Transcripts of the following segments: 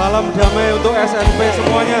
Salam damai untuk SNP semuanya.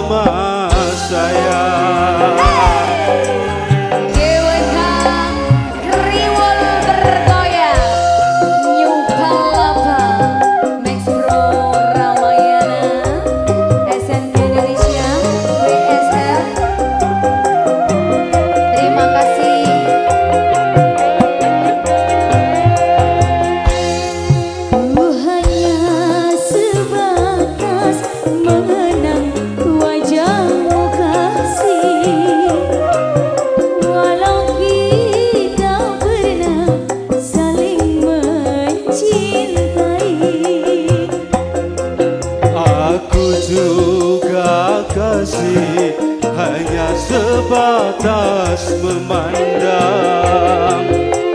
atas memandang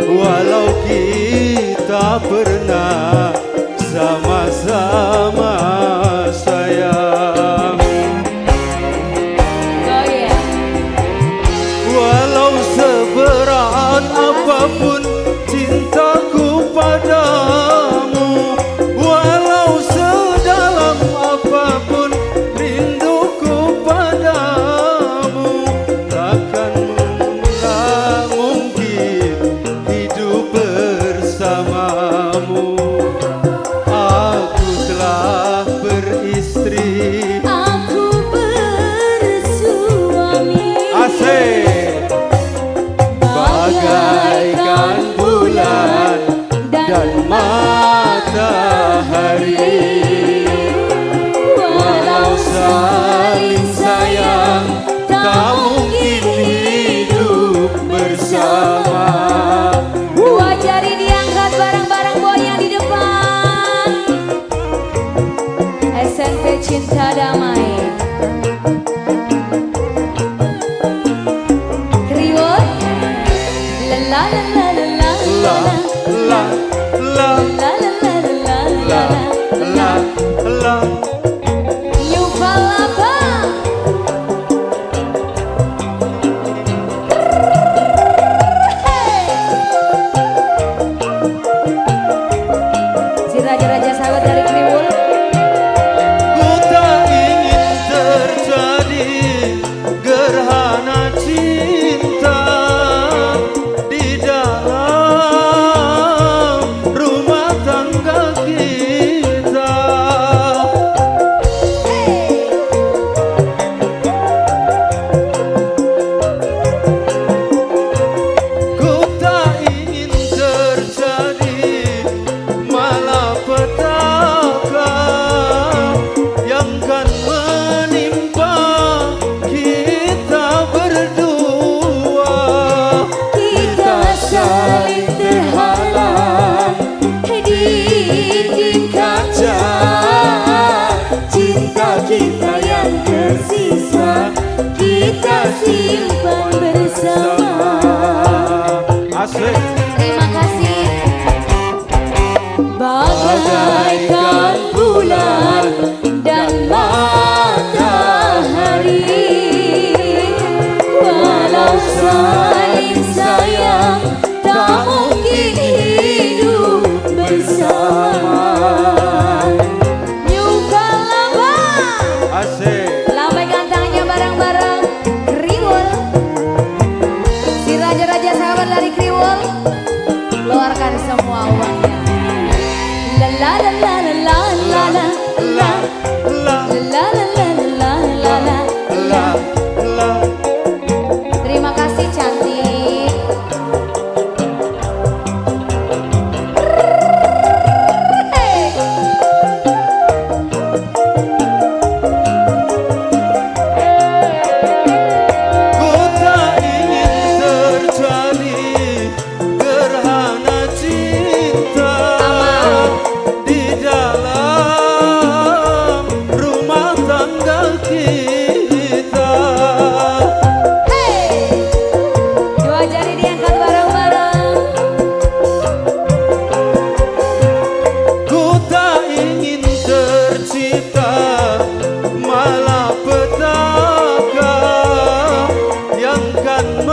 Walau kita ber hari walau saat simpan bersama. Terima kasih. Bulan dan matahari. Walau saling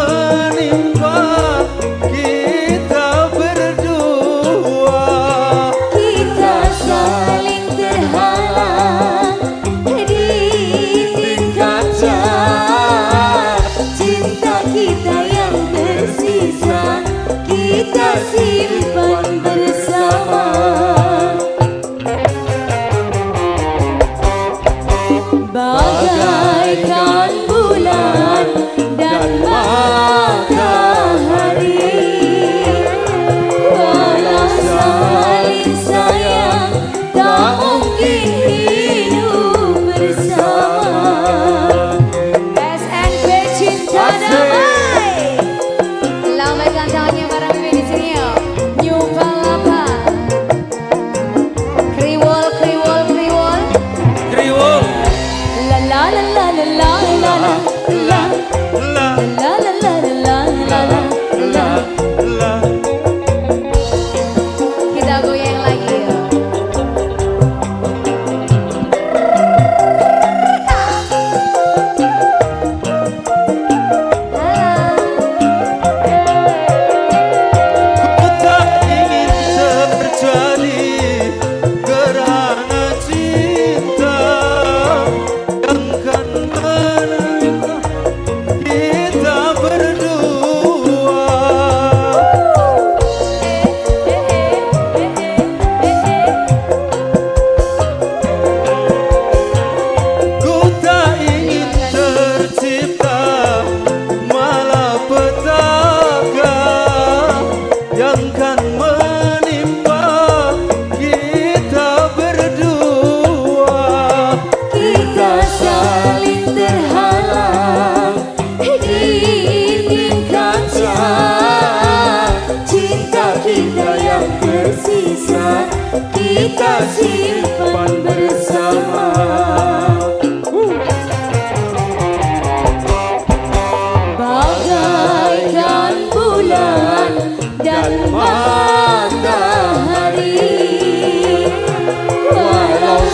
amor.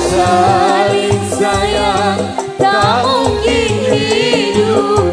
Saling sayang tak mungkin hidup